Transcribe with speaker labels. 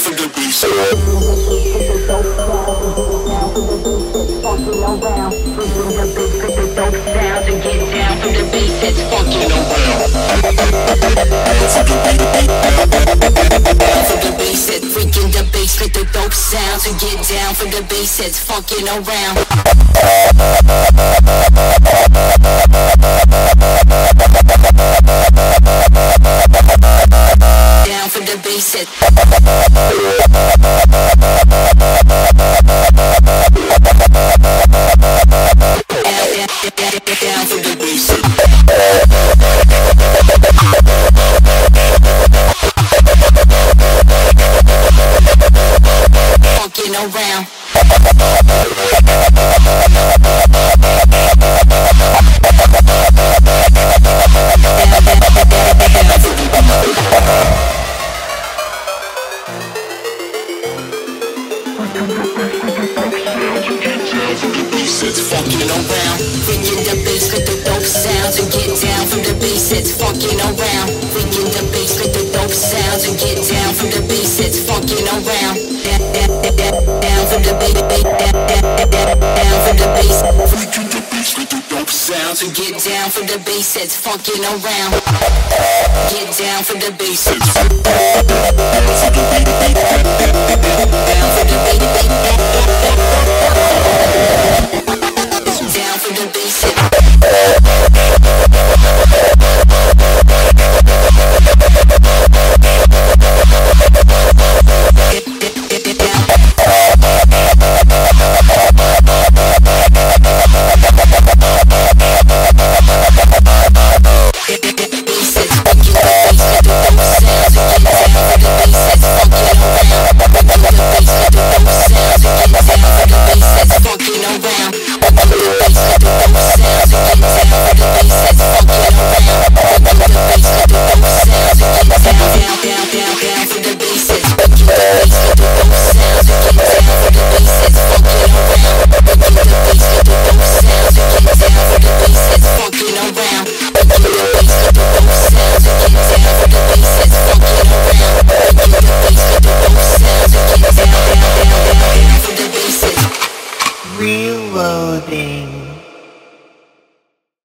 Speaker 1: for the bass.
Speaker 2: Freaking the bass with the dope sounds and get down for the bass that's funkin' around. Around.
Speaker 1: It's fucking around.
Speaker 2: Freaking the bass with the dope sounds and get down from the bass that's funkin' around. Freaking the bass with the dope sounds and get down from the bass that's funkin' around. Down, down, down, the bass, down, down, down, the bass.
Speaker 1: Freaking the bass with the dope sounds and
Speaker 2: Get down from the bass that's funkin' around. Get down from the bass.
Speaker 1: Reloading.